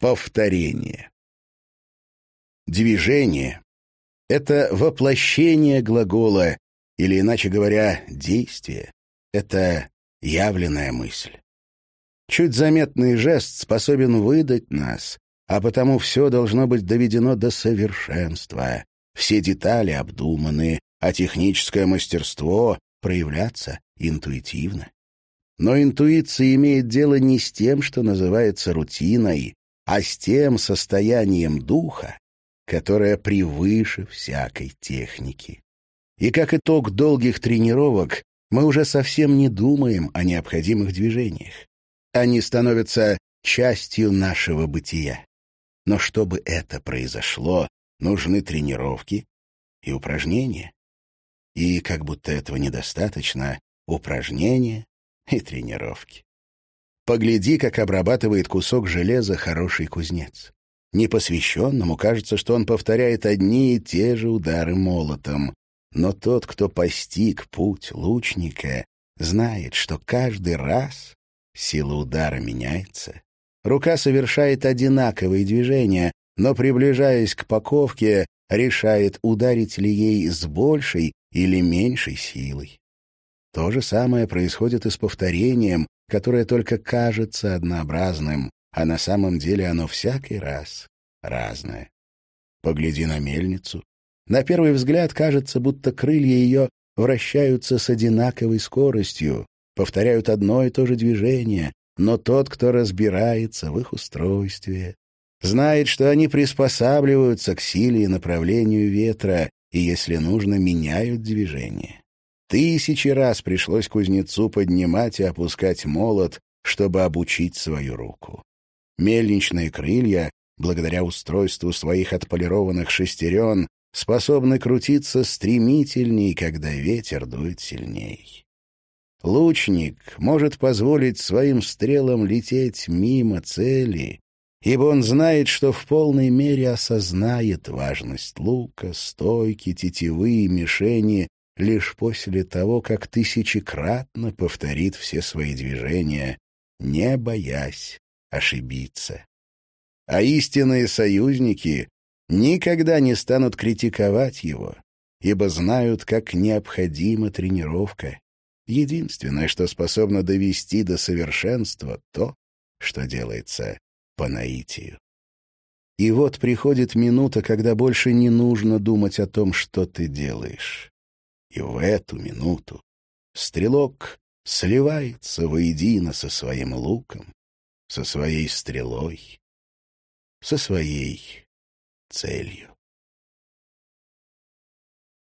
Повторение. Движение — это воплощение глагола, или, иначе говоря, действие. Это явленная мысль. Чуть заметный жест способен выдать нас, а потому все должно быть доведено до совершенства. Все детали обдуманы, а техническое мастерство проявляться интуитивно. Но интуиция имеет дело не с тем, что называется рутиной, а с тем состоянием духа, которое превыше всякой техники. И как итог долгих тренировок мы уже совсем не думаем о необходимых движениях. Они становятся частью нашего бытия. Но чтобы это произошло, нужны тренировки и упражнения. И, как будто этого недостаточно, упражнения и тренировки. Погляди, как обрабатывает кусок железа хороший кузнец. Непосвященному кажется, что он повторяет одни и те же удары молотом. Но тот, кто постиг путь лучника, знает, что каждый раз сила удара меняется. Рука совершает одинаковые движения, но, приближаясь к паковке, решает, ударить ли ей с большей или меньшей силой. То же самое происходит и с повторением, которое только кажется однообразным, а на самом деле оно всякий раз разное. Погляди на мельницу. На первый взгляд кажется, будто крылья ее вращаются с одинаковой скоростью, повторяют одно и то же движение, но тот, кто разбирается в их устройстве, знает, что они приспосабливаются к силе и направлению ветра, и, если нужно, меняют движение. Тысячи раз пришлось кузнецу поднимать и опускать молот, чтобы обучить свою руку. Мельничные крылья, благодаря устройству своих отполированных шестерен, способны крутиться стремительней, когда ветер дует сильней. Лучник может позволить своим стрелам лететь мимо цели, ибо он знает, что в полной мере осознает важность лука, стойки, тетивы и мишени лишь после того, как тысячекратно повторит все свои движения, не боясь ошибиться. А истинные союзники никогда не станут критиковать его, ибо знают, как необходима тренировка. Единственное, что способно довести до совершенства, то, что делается по наитию. И вот приходит минута, когда больше не нужно думать о том, что ты делаешь. И в эту минуту стрелок сливается воедино со своим луком, со своей стрелой, со своей целью.